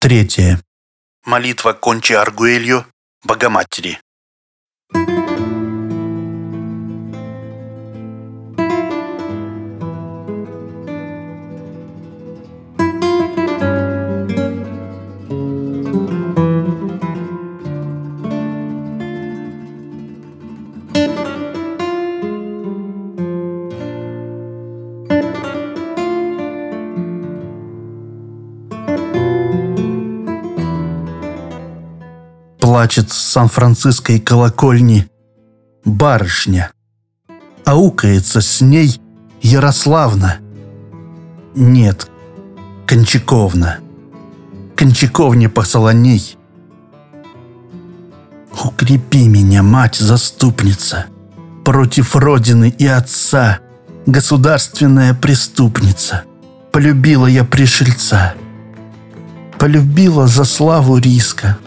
Третье. Молитва Кончи Аргуэлью Богоматери. Плачет с Сан-Франциской колокольни барышня. Аукается с ней Ярославна. Нет, Кончаковна. Кончаковне посолоней. Укрепи меня, мать-заступница, против родины и отца, государственная преступница. Полюбила я пришельца. Полюбила за славу риска.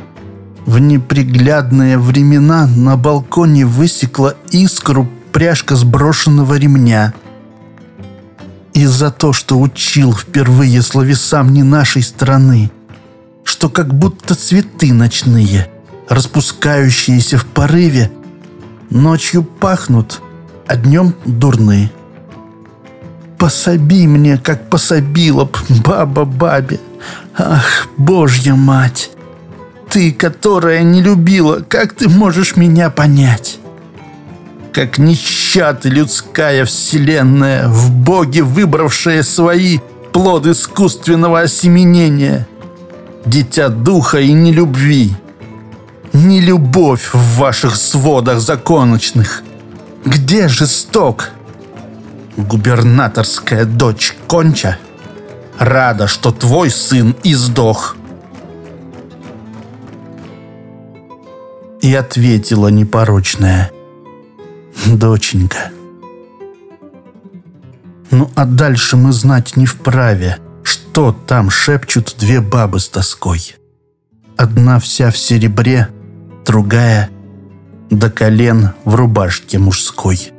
В неприглядные времена на балконе высекла искру пряжка сброшенного ремня. И за то, что учил впервые словесам не нашей страны, что как будто цветы ночные, распускающиеся в порыве, ночью пахнут, а днем дурны. Пособи мне, как пособила б баба бабе. Ах, Божья мать! Ты, которая не любила, как ты можешь меня понять? Как нища ты людская вселенная, в Боге выбравшая свои плод искусственного осеменения. Дитя духа и нелюбви. Не любовь в ваших сводах законочных. Где жесток? Губернаторская дочь Конча рада, что твой сын издох. И ответила непорочная. Доченька. Ну а дальше мы знать не вправе, что там шепчут две бабы с тоской. Одна вся в серебре, другая до колен в рубашке мужской.